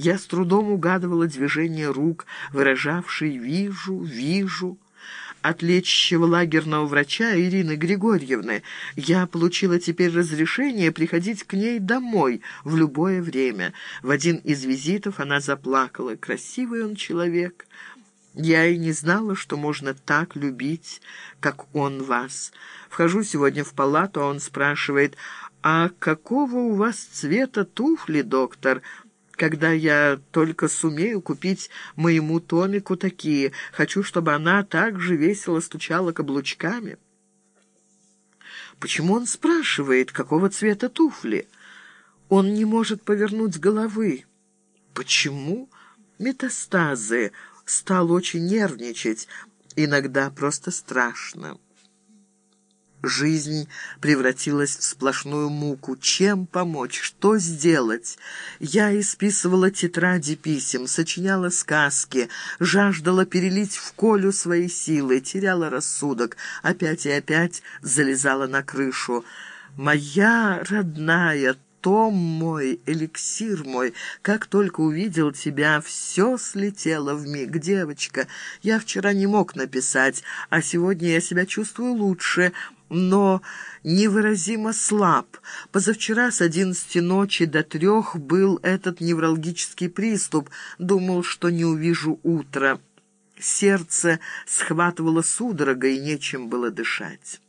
Я с трудом угадывала движение рук, выражавшие «вижу, вижу» от лечащего лагерного врача Ирины Григорьевны. Я получила теперь разрешение приходить к ней домой в любое время. В один из визитов она заплакала. Красивый он человек. Я и не знала, что можно так любить, как он вас. Вхожу сегодня в палату, а он спрашивает, «А какого у вас цвета туфли, доктор?» Когда я только сумею купить моему Томику такие. Хочу, чтобы она так же весело стучала каблучками. Почему он спрашивает, какого цвета туфли? Он не может повернуть головы. Почему? Метастазы. Стал очень нервничать. Иногда просто страшно. Жизнь превратилась в сплошную муку. Чем помочь? Что сделать? Я исписывала тетради писем, сочиняла сказки, жаждала перелить в Колю свои силы, теряла рассудок, опять и опять залезала на крышу. «Моя родная, том мой, эликсир мой, как только увидел тебя, все слетело в миг, девочка. Я вчера не мог написать, а сегодня я себя чувствую лучше» но невыразимо слаб. Позавчера с одиннадцати ночи до трех был этот невралгический приступ. Думал, что не увижу утра. Сердце схватывало судорога, и нечем было дышать.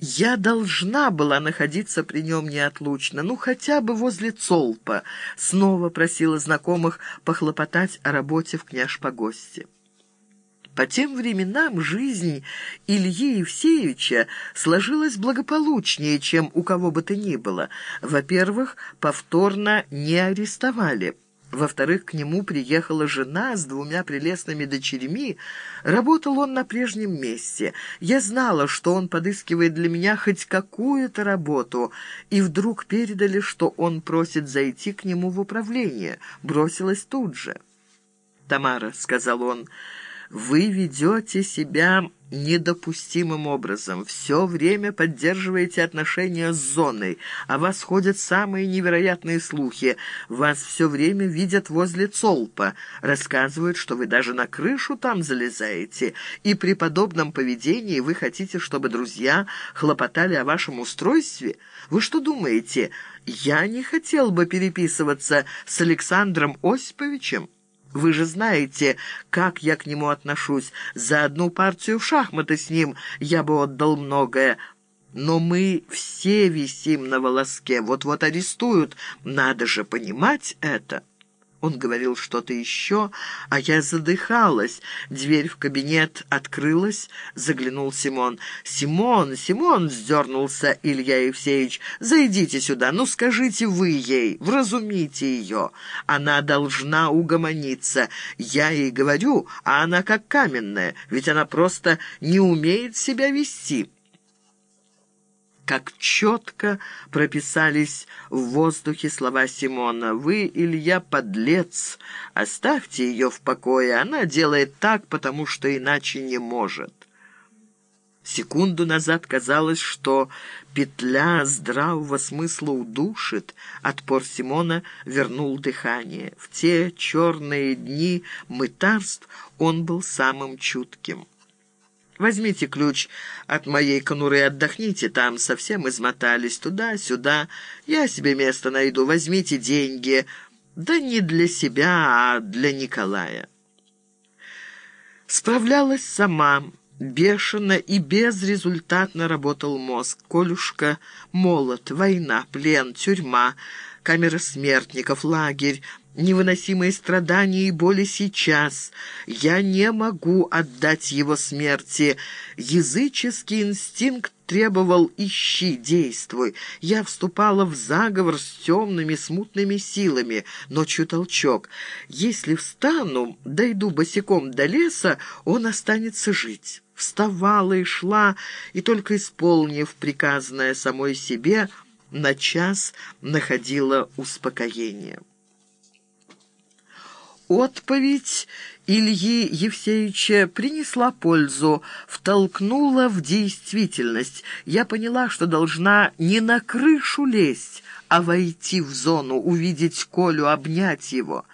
Я должна была находиться при нем неотлучно, ну, хотя бы возле Цолпа. Снова просила знакомых похлопотать о работе в княж-погосте. По тем временам жизнь Ильи Евсеевича сложилась благополучнее, чем у кого бы то ни было. Во-первых, повторно не арестовали. Во-вторых, к нему приехала жена с двумя прелестными дочерьми. Работал он на прежнем месте. Я знала, что он подыскивает для меня хоть какую-то работу, и вдруг передали, что он просит зайти к нему в управление. Бросилась тут же. «Тамара», — сказал он, — вы ведете себя недопустимым образом, все время поддерживаете отношения с зоной, а вас ходят самые невероятные слухи, вас все время видят возле Цолпа, рассказывают, что вы даже на крышу там залезаете, и при подобном поведении вы хотите, чтобы друзья хлопотали о вашем устройстве? Вы что думаете, я не хотел бы переписываться с Александром Осиповичем?» Вы же знаете, как я к нему отношусь. За одну партию в шахматы с ним я бы отдал многое. Но мы все висим на волоске, вот-вот арестуют. Надо же понимать это». Он говорил что-то еще, а я задыхалась. Дверь в кабинет открылась, заглянул Симон. «Симон, Симон!» — вздернулся Илья Евсеевич. «Зайдите сюда, ну скажите вы ей, вразумите ее. Она должна угомониться. Я ей говорю, а она как каменная, ведь она просто не умеет себя вести» как четко прописались в воздухе слова Симона. «Вы, Илья, подлец, оставьте ее в покое, она делает так, потому что иначе не может». Секунду назад казалось, что петля здравого смысла удушит. Отпор Симона вернул дыхание. В те черные дни мытарств он был самым чутким. Возьмите ключ от моей конуры и отдохните там. Совсем измотались туда-сюда. Я себе место найду. Возьмите деньги. Да не для себя, а для Николая. Справлялась сама. Бешено и безрезультатно работал мозг. Колюшка, молот, война, плен, тюрьма, камера смертников, лагерь невыносимые страдания и боли сейчас. Я не могу отдать его смерти. Языческий инстинкт требовал «ищи, действуй». Я вступала в заговор с темными смутными силами. Ночью толчок. Если встану, дойду босиком до леса, он останется жить. Вставала и шла, и только исполнив приказанное самой себе, на час находила успокоение. Отповедь Ильи Евсеевича принесла пользу, втолкнула в действительность. Я поняла, что должна не на крышу лезть, а войти в зону, увидеть Колю, обнять его.